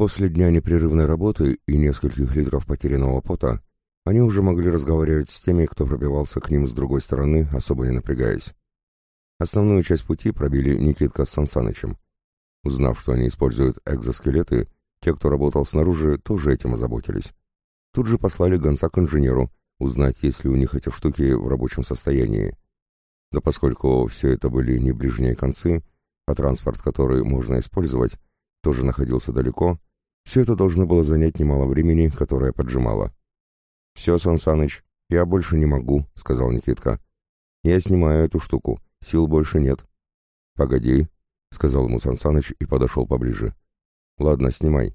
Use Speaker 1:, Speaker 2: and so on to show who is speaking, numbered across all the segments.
Speaker 1: После дня непрерывной работы и нескольких литров потерянного пота они уже могли разговаривать с теми, кто пробивался к ним с другой стороны, особо не напрягаясь. Основную часть пути пробили Никитка с Сансанычем. Узнав, что они используют экзоскелеты, те, кто работал снаружи, тоже этим озаботились. Тут же послали гонца к инженеру, узнать, есть ли у них эти штуки в рабочем состоянии. Да поскольку все это были не ближние концы, а транспорт, который можно использовать, тоже находился далеко, все это должно было занять немало времени, которое поджимало. «Все, Сан я больше не могу», — сказал Никитка. «Я снимаю эту штуку, сил больше нет». «Погоди», — сказал ему Сан и подошел поближе. «Ладно, снимай.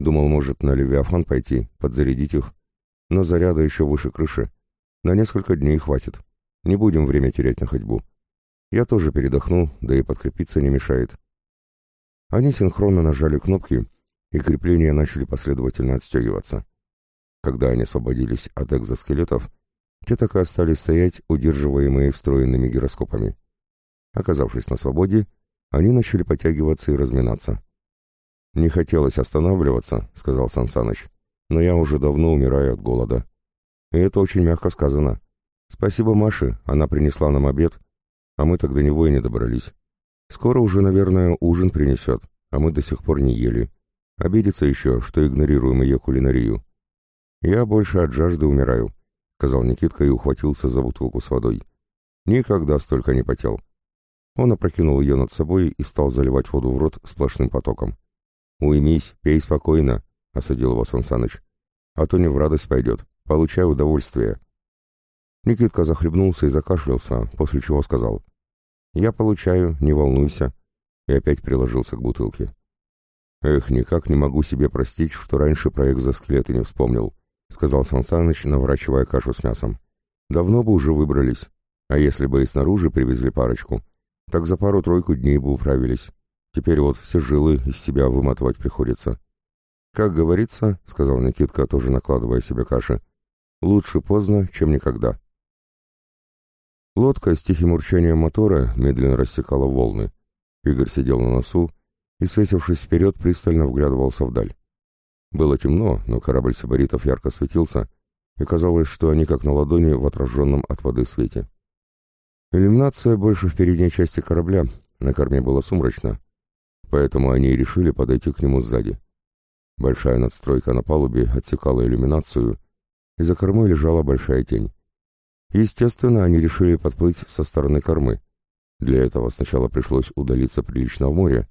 Speaker 1: Думал, может, на Левиафан пойти, подзарядить их. Но заряда еще выше крыши. На несколько дней хватит. Не будем время терять на ходьбу. Я тоже передохну, да и подкрепиться не мешает». Они синхронно нажали кнопки, и крепления начали последовательно отстегиваться. Когда они освободились от экзоскелетов, те так и остались стоять, удерживаемые встроенными гироскопами. Оказавшись на свободе, они начали подтягиваться и разминаться. «Не хотелось останавливаться», — сказал Сансаныч, «но я уже давно умираю от голода. И это очень мягко сказано. Спасибо Маше, она принесла нам обед, а мы тогда него и не добрались. Скоро уже, наверное, ужин принесет, а мы до сих пор не ели. Обидится еще, что игнорируем ее кулинарию. Я больше от жажды умираю», — сказал Никитка и ухватился за бутылку с водой. «Никогда столько не потел». Он опрокинул ее над собой и стал заливать воду в рот сплошным потоком. «Уймись, пей спокойно», — осадил его Сансаныч. «А то не в радость пойдет. Получай удовольствие». Никитка захлебнулся и закашлялся, после чего сказал. «Я получаю, не волнуйся», и опять приложился к бутылке. «Эх, никак не могу себе простить, что раньше про экзоскелеты не вспомнил», — сказал Сансаныч, наворачивая кашу с мясом. «Давно бы уже выбрались. А если бы и снаружи привезли парочку, так за пару-тройку дней бы управились. Теперь вот все жилы из себя выматывать приходится. «Как говорится», — сказал Никитка, тоже накладывая себе каши, — «лучше поздно, чем никогда». Лодка с тихим урчанием мотора медленно рассекала волны. Игорь сидел на носу и, свесившись вперед, пристально вглядывался вдаль. Было темно, но корабль сибаритов ярко светился, и казалось, что они как на ладони в отраженном от воды свете. Иллюминация больше в передней части корабля, на корме было сумрачно, поэтому они и решили подойти к нему сзади. Большая надстройка на палубе отсекала иллюминацию, и за кормой лежала большая тень. Естественно, они решили подплыть со стороны кормы. Для этого сначала пришлось удалиться прилично в море,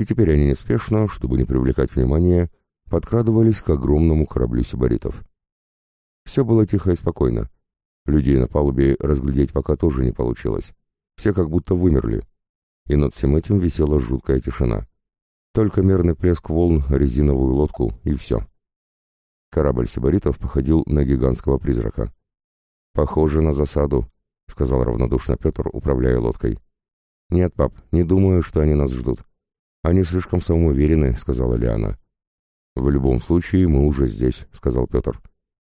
Speaker 1: и теперь они неспешно, чтобы не привлекать внимания, подкрадывались к огромному кораблю сибаритов. Все было тихо и спокойно. Людей на палубе разглядеть пока тоже не получилось. Все как будто вымерли и над всем этим висела жуткая тишина. Только мерный плеск волн, резиновую лодку и все. Корабль сибаритов походил на гигантского призрака. «Похоже на засаду», — сказал равнодушно Петр, управляя лодкой. «Нет, пап, не думаю, что они нас ждут. Они слишком самоуверены», — сказала Лиана. «В любом случае мы уже здесь», — сказал Петр.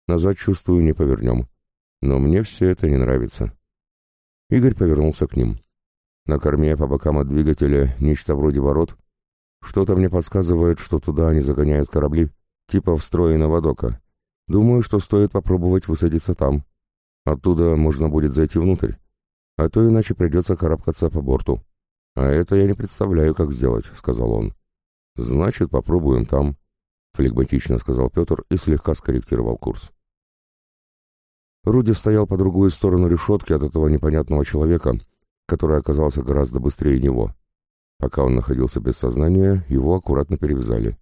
Speaker 1: «Назад, чувствую, не повернем. Но мне все это не нравится». Игорь повернулся к ним. На корме по бокам от двигателя нечто вроде ворот. Что-то мне подсказывает, что туда они загоняют корабли, типа встроенного дока. Думаю, что стоит попробовать высадиться там. Оттуда можно будет зайти внутрь. А то иначе придется карабкаться по борту. А это я не представляю, как сделать, — сказал он. Значит, попробуем там, — флегматично сказал Петр и слегка скорректировал курс. Руди стоял по другую сторону решетки от этого непонятного человека, который оказался гораздо быстрее него. Пока он находился без сознания, его аккуратно перевязали.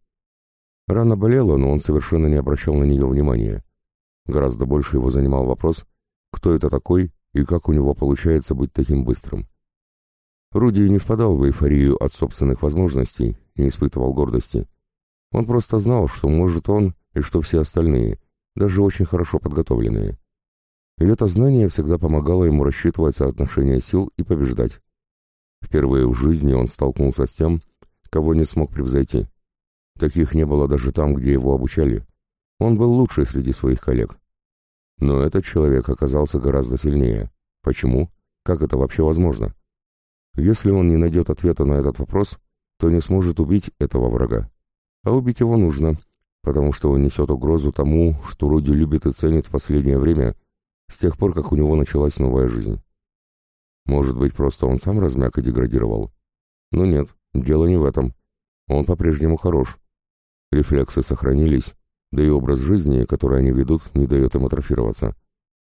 Speaker 1: Рана болела, но он совершенно не обращал на нее внимания. Гораздо больше его занимал вопрос, кто это такой и как у него получается быть таким быстрым. Руди не впадал в эйфорию от собственных возможностей, не испытывал гордости. Он просто знал, что может он и что все остальные, даже очень хорошо подготовленные. И это знание всегда помогало ему рассчитывать соотношение сил и побеждать. Впервые в жизни он столкнулся с тем, кого не смог превзойти. Таких не было даже там, где его обучали. Он был лучший среди своих коллег. Но этот человек оказался гораздо сильнее. Почему? Как это вообще возможно? Если он не найдет ответа на этот вопрос, то не сможет убить этого врага. А убить его нужно, потому что он несет угрозу тому, что Руди любит и ценит в последнее время, с тех пор, как у него началась новая жизнь. Может быть, просто он сам размяк и деградировал? Но нет, дело не в этом. Он по-прежнему хорош. Рефлексы сохранились, да и образ жизни, который они ведут, не дает им атрофироваться.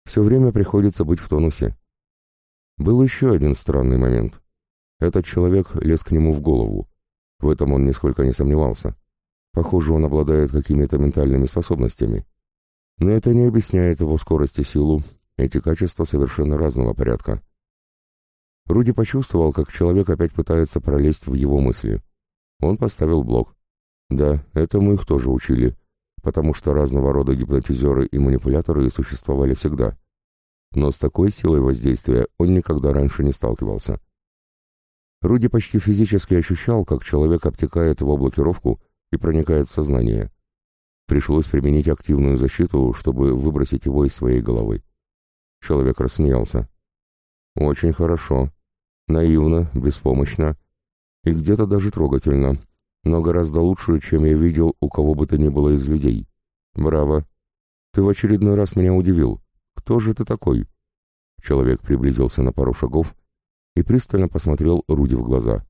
Speaker 1: Все время приходится быть в тонусе. Был еще один странный момент. Этот человек лез к нему в голову. В этом он нисколько не сомневался. Похоже, он обладает какими-то ментальными способностями. Но это не объясняет его скорость и силу. Эти качества совершенно разного порядка. Руди почувствовал, как человек опять пытается пролезть в его мысли. Он поставил блок. Да, этому их тоже учили, потому что разного рода гипнотизеры и манипуляторы существовали всегда. Но с такой силой воздействия он никогда раньше не сталкивался. Руди почти физически ощущал, как человек обтекает его блокировку и проникает в сознание. Пришлось применить активную защиту, чтобы выбросить его из своей головы. Человек рассмеялся. «Очень хорошо. Наивно, беспомощно и где-то даже трогательно, но гораздо лучше, чем я видел у кого бы то ни было из людей. Браво. Ты в очередной раз меня удивил. Кто же ты такой?» Человек приблизился на пару шагов и пристально посмотрел Руди в глаза.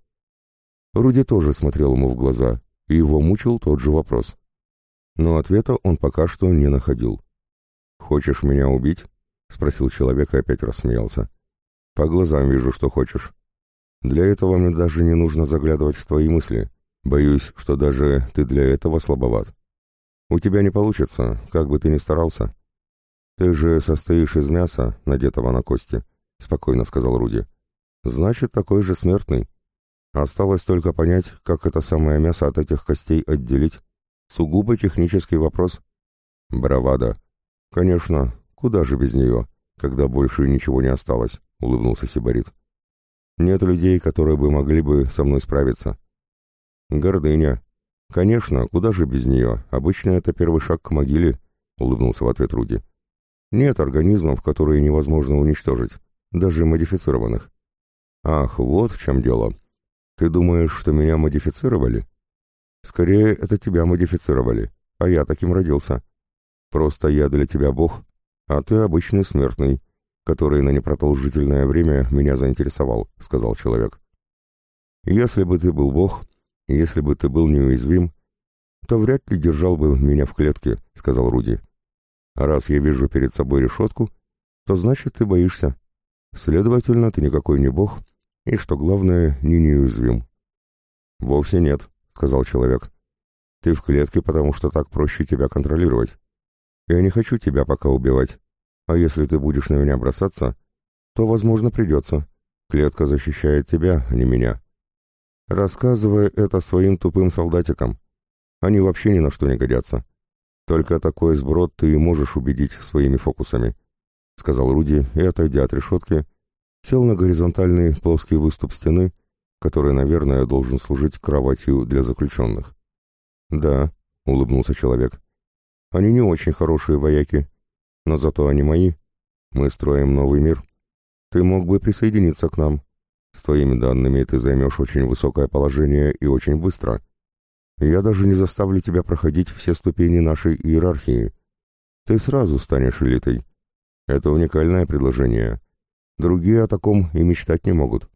Speaker 1: Руди тоже смотрел ему в глаза, и его мучил тот же вопрос. Но ответа он пока что не находил. «Хочешь меня убить?» — спросил человек и опять рассмеялся. «По глазам вижу, что хочешь. Для этого мне даже не нужно заглядывать в твои мысли. Боюсь, что даже ты для этого слабоват. У тебя не получится, как бы ты ни старался. Ты же состоишь из мяса, надетого на кости», — спокойно сказал Руди. «Значит, такой же смертный. Осталось только понять, как это самое мясо от этих костей отделить. Сугубо технический вопрос. Бравада. Конечно, куда же без нее, когда больше ничего не осталось, улыбнулся Сибарит. Нет людей, которые бы могли бы со мной справиться. Гордыня. Конечно, куда же без нее, обычно это первый шаг к могиле, улыбнулся в ответ Руди. Нет организмов, которые невозможно уничтожить, даже модифицированных. Ах, вот в чем дело. Ты думаешь, что меня модифицировали? Скорее, это тебя модифицировали, а я таким родился. Просто я для тебя бог, а ты обычный смертный, который на непродолжительное время меня заинтересовал», — сказал человек. «Если бы ты был бог, если бы ты был неуязвим, то вряд ли держал бы меня в клетке», — сказал Руди. «А раз я вижу перед собой решетку, то значит ты боишься. Следовательно, ты никакой не бог, и, что главное, не неуязвим». «Вовсе нет», — сказал человек. «Ты в клетке, потому что так проще тебя контролировать. Я не хочу тебя пока убивать, а если ты будешь на меня бросаться, то, возможно, придется. Клетка защищает тебя, а не меня». Рассказывая это своим тупым солдатикам. Они вообще ни на что не годятся. Только такой сброд ты и можешь убедить своими фокусами», — сказал Руди и, отойдя от решетки, сел на горизонтальный плоский выступ стены, который, наверное, должен служить кроватью для заключенных. «Да», — улыбнулся человек, — «они не очень хорошие вояки, но зато они мои. Мы строим новый мир. Ты мог бы присоединиться к нам. С твоими данными ты займешь очень высокое положение и очень быстро. Я даже не заставлю тебя проходить все ступени нашей иерархии. Ты сразу станешь элитой. Это уникальное предложение. Другие о таком и мечтать не могут.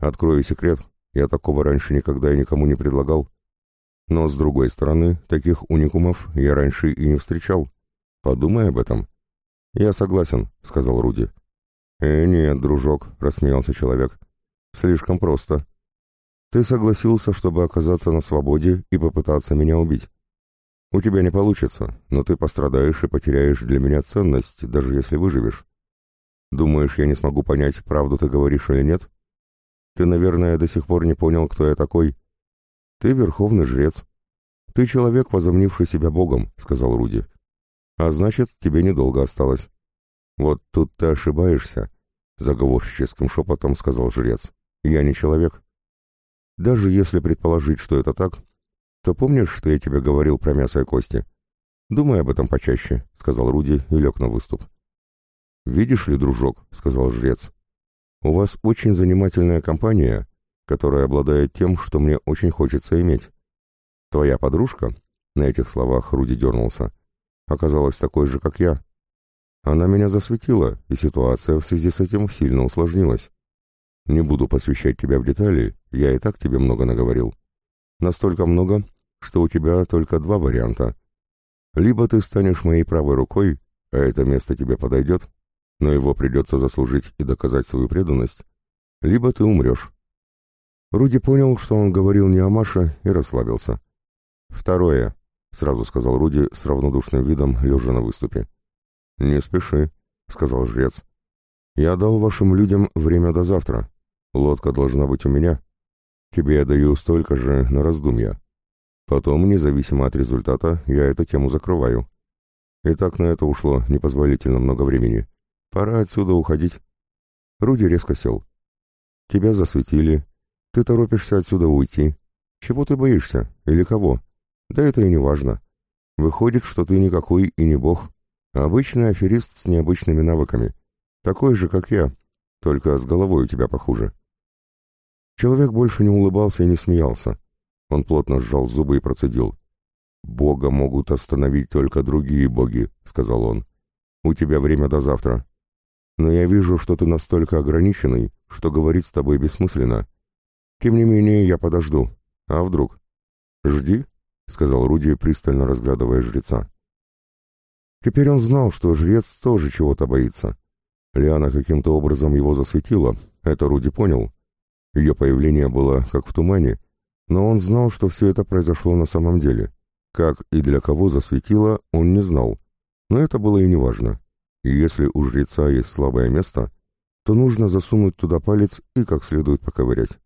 Speaker 1: Открою секрет, я такого раньше никогда и никому не предлагал. Но, с другой стороны, таких уникумов я раньше и не встречал. Подумай об этом. Я согласен, сказал Руди. Э, нет, дружок, рассмеялся человек. Слишком просто. Ты согласился, чтобы оказаться на свободе и попытаться меня убить. У тебя не получится, но ты пострадаешь и потеряешь для меня ценность, даже если выживешь. Думаешь, я не смогу понять, правду ты говоришь или нет? Ты, наверное, до сих пор не понял, кто я такой. Ты верховный жрец. Ты человек, возомнивший себя богом, сказал Руди. А значит, тебе недолго осталось. Вот тут ты ошибаешься, заговорщическим шепотом сказал жрец. Я не человек. Даже если предположить, что это так, то помнишь, что я тебе говорил про мясо и кости? Думай об этом почаще, сказал Руди и лег на выступ. «Видишь ли, дружок», — сказал жрец, — «у вас очень занимательная компания, которая обладает тем, что мне очень хочется иметь. Твоя подружка, на этих словах Руди дернулся, оказалась такой же, как я. Она меня засветила, и ситуация в связи с этим сильно усложнилась. Не буду посвящать тебя в детали, я и так тебе много наговорил. Настолько много, что у тебя только два варианта. Либо ты станешь моей правой рукой, а это место тебе подойдет, но его придется заслужить и доказать свою преданность, либо ты умрешь. Руди понял, что он говорил не о Маше, и расслабился. «Второе», — сразу сказал Руди с равнодушным видом, лежа на выступе. «Не спеши», — сказал жрец. «Я дал вашим людям время до завтра. Лодка должна быть у меня. Тебе я даю столько же на раздумья. Потом, независимо от результата, я эту тему закрываю. И так на это ушло непозволительно много времени. Пора отсюда уходить». Руди резко сел. «Тебя засветили. Ты торопишься отсюда уйти. Чего ты боишься? Или кого? Да это и не важно. Выходит, что ты никакой и не бог, обычный аферист с необычными навыками. Такой же, как я, только с головой у тебя похуже. Человек больше не улыбался и не смеялся. Он плотно сжал зубы и процедил. «Бога могут остановить только другие боги», — сказал он. «У тебя время до завтра. Но я вижу, что ты настолько ограниченный, что говорить с тобой бессмысленно. Тем не менее, я подожду. А вдруг?» «Жди», — сказал Руди, пристально разглядывая жреца. Теперь он знал, что жрец тоже чего-то боится. Лиана каким-то образом его засветила, это Руди понял. Ее появление было как в тумане, но он знал, что все это произошло на самом деле. Как и для кого засветило, он не знал, но это было и неважно. И если у жреца есть слабое место, то нужно засунуть туда палец и как следует поковырять.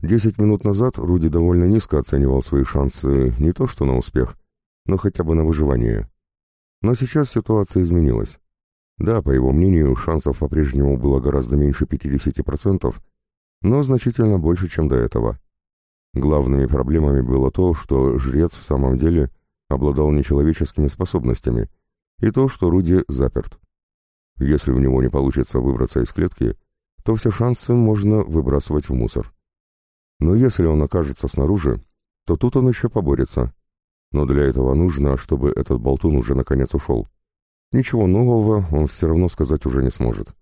Speaker 1: Десять минут назад Руди довольно низко оценивал свои шансы не то что на успех, но хотя бы на выживание. Но сейчас ситуация изменилась. Да, по его мнению, шансов по-прежнему было гораздо меньше 50%, но значительно больше, чем до этого. Главными проблемами было то, что жрец в самом деле обладал нечеловеческими способностями, и то, что Руди заперт. Если у него не получится выбраться из клетки, то все шансы можно выбрасывать в мусор. Но если он окажется снаружи, то тут он еще поборется. Но для этого нужно, чтобы этот болтун уже наконец ушел. Ничего нового он все равно сказать уже не сможет.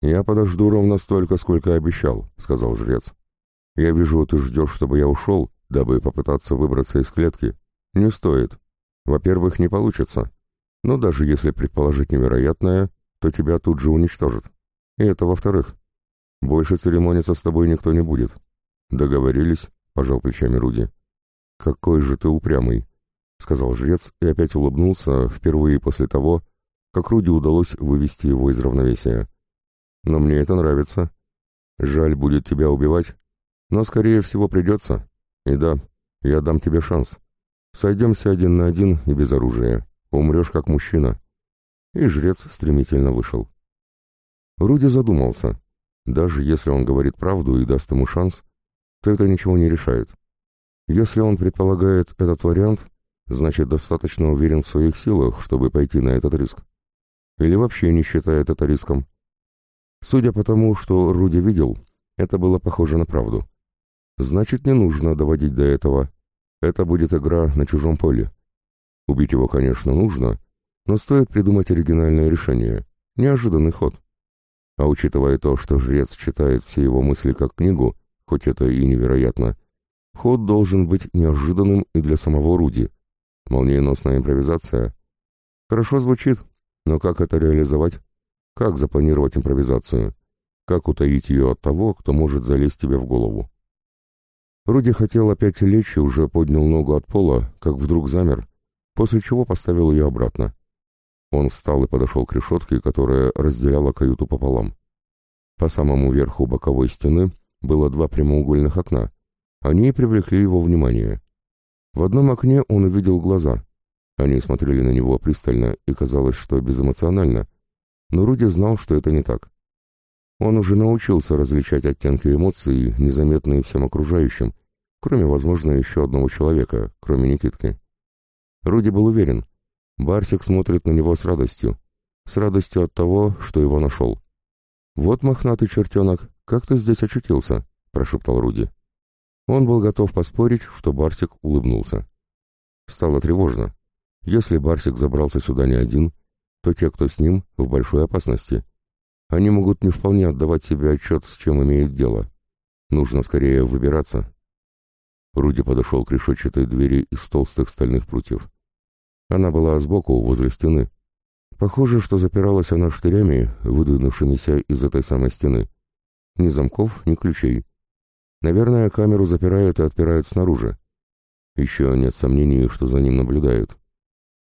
Speaker 1: «Я подожду ровно столько, сколько обещал», — сказал жрец. «Я вижу, ты ждешь, чтобы я ушел, дабы попытаться выбраться из клетки. Не стоит. Во-первых, не получится. Но даже если предположить невероятное, то тебя тут же уничтожат. И это во-вторых. Больше церемониться с тобой никто не будет. «Договорились», — пожал плечами Руди. «Какой же ты упрямый», — сказал жрец и опять улыбнулся впервые после того, как Руди удалось вывести его из равновесия. «Но мне это нравится. Жаль будет тебя убивать, но, скорее всего, придется. И да, я дам тебе шанс. Сойдемся один на один и без оружия. Умрешь как мужчина». И жрец стремительно вышел. Руди задумался. Даже если он говорит правду и даст ему шанс, то это ничего не решает. Если он предполагает этот вариант, значит достаточно уверен в своих силах, чтобы пойти на этот риск. Или вообще не считает это риском. Судя по тому, что Руди видел, это было похоже на правду. Значит, не нужно доводить до этого. Это будет игра на чужом поле. Убить его, конечно, нужно, но стоит придумать оригинальное решение. Неожиданный ход. А учитывая то, что жрец читает все его мысли как книгу, хоть это и невероятно. Ход должен быть неожиданным и для самого Руди. Молниеносная импровизация. Хорошо звучит, но как это реализовать? Как запланировать импровизацию? Как утаить ее от того, кто может залезть тебе в голову? Руди хотел опять лечь и уже поднял ногу от пола, как вдруг замер, после чего поставил ее обратно. Он встал и подошел к решетке, которая разделяла каюту пополам. По самому верху боковой стены было два прямоугольных окна. Они привлекли его внимание. В одном окне он увидел глаза. Они смотрели на него пристально и казалось, что безэмоционально. Но Руди знал, что это не так. Он уже научился различать оттенки эмоций, незаметные всем окружающим, кроме, возможно, еще одного человека, кроме Никитки. Руди был уверен. Барсик смотрит на него с радостью. С радостью от того, что его нашел. Вот мохнатый чертенок, как ты здесь очутился?» — прошептал Руди. Он был готов поспорить, что Барсик улыбнулся. Стало тревожно. Если Барсик забрался сюда не один, то те, кто с ним, в большой опасности. Они могут не вполне отдавать себе отчет, с чем имеют дело. Нужно скорее выбираться. Руди подошел к решетчатой двери из толстых стальных прутьев. Она была сбоку, возле стены. Похоже, что запиралась она штырями, выдвинувшимися из этой самой стены. Ни замков, ни ключей. Наверное, камеру запирают и отпирают снаружи. Еще нет сомнений, что за ним наблюдают.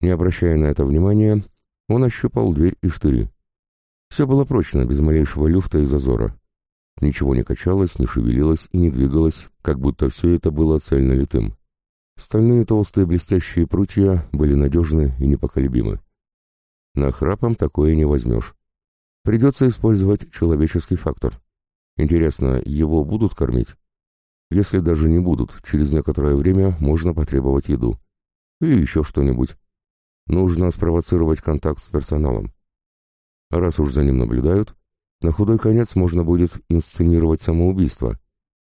Speaker 1: Не обращая на это внимания, он ощупал дверь и штыри. Все было прочно, без малейшего люфта и зазора. Ничего не качалось, не шевелилось и не двигалось, как будто все это было цельно литым. Стальные толстые блестящие прутья были надежны и непоколебимы. На храпом такое не возьмешь. Придется использовать человеческий фактор. Интересно, его будут кормить? Если даже не будут, через некоторое время можно потребовать еду. Или еще что-нибудь. Нужно спровоцировать контакт с персоналом. Раз уж за ним наблюдают, на худой конец можно будет инсценировать самоубийство.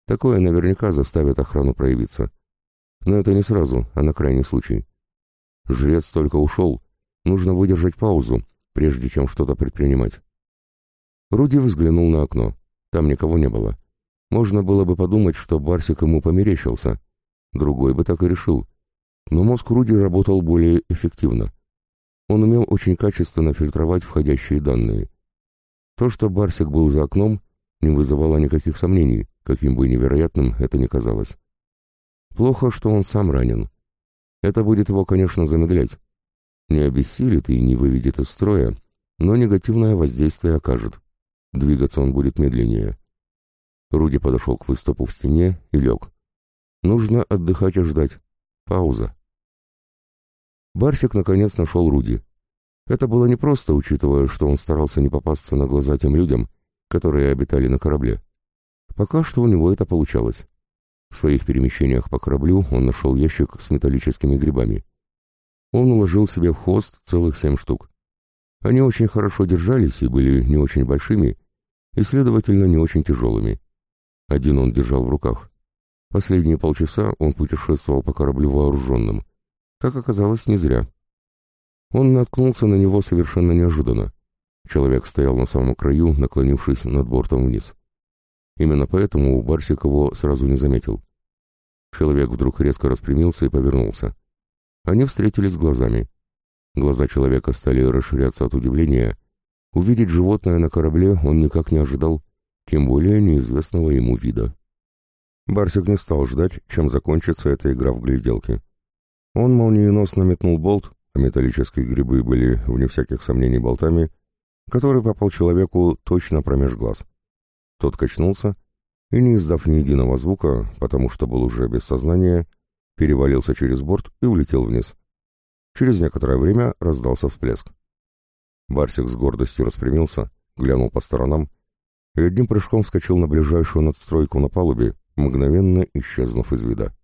Speaker 1: Такое наверняка заставит охрану проявиться. Но это не сразу, а на крайний случай. Жрец только ушел, нужно выдержать паузу, прежде чем что-то предпринимать. Руди взглянул на окно. Там никого не было. Можно было бы подумать, что Барсик ему померещился. Другой бы так и решил. Но мозг Руди работал более эффективно. Он умел очень качественно фильтровать входящие данные. То, что Барсик был за окном, не вызывало никаких сомнений, каким бы невероятным это ни казалось. Плохо, что он сам ранен. Это будет его, конечно, замедлять. Не обессилит и не выведет из строя, но негативное воздействие окажет. Двигаться он будет медленнее. Руди подошел к выступу в стене и лег. Нужно отдыхать и ждать. Пауза. Барсик наконец нашел Руди. Это было непросто, учитывая, что он старался не попасться на глаза тем людям, которые обитали на корабле. Пока что у него это получалось. В своих перемещениях по кораблю он нашел ящик с металлическими грибами. Он уложил себе в хвост целых семь штук. Они очень хорошо держались и были не очень большими, и, следовательно, не очень тяжелыми. Один он держал в руках. Последние полчаса он путешествовал по кораблю вооруженным. Как оказалось, не зря. Он наткнулся на него совершенно неожиданно. Человек стоял на самом краю, наклонившись над бортом вниз. Именно поэтому Барсик его сразу не заметил. Человек вдруг резко распрямился и повернулся. Они встретились глазами. Глаза человека стали расширяться от удивления. Увидеть животное на корабле он никак не ожидал, тем более неизвестного ему вида. Барсик не стал ждать, чем закончится эта игра в гляделки. Он молниеносно метнул болт, а металлические грибы были, вне всяких сомнений, болтами, который попал человеку точно промеж глаз. Тот качнулся и, не издав ни единого звука, потому что был уже без сознания, перевалился через борт и улетел вниз. Через некоторое время раздался всплеск. Барсик с гордостью распрямился, глянул по сторонам и одним прыжком вскочил на ближайшую надстройку на палубе, мгновенно исчезнув из вида.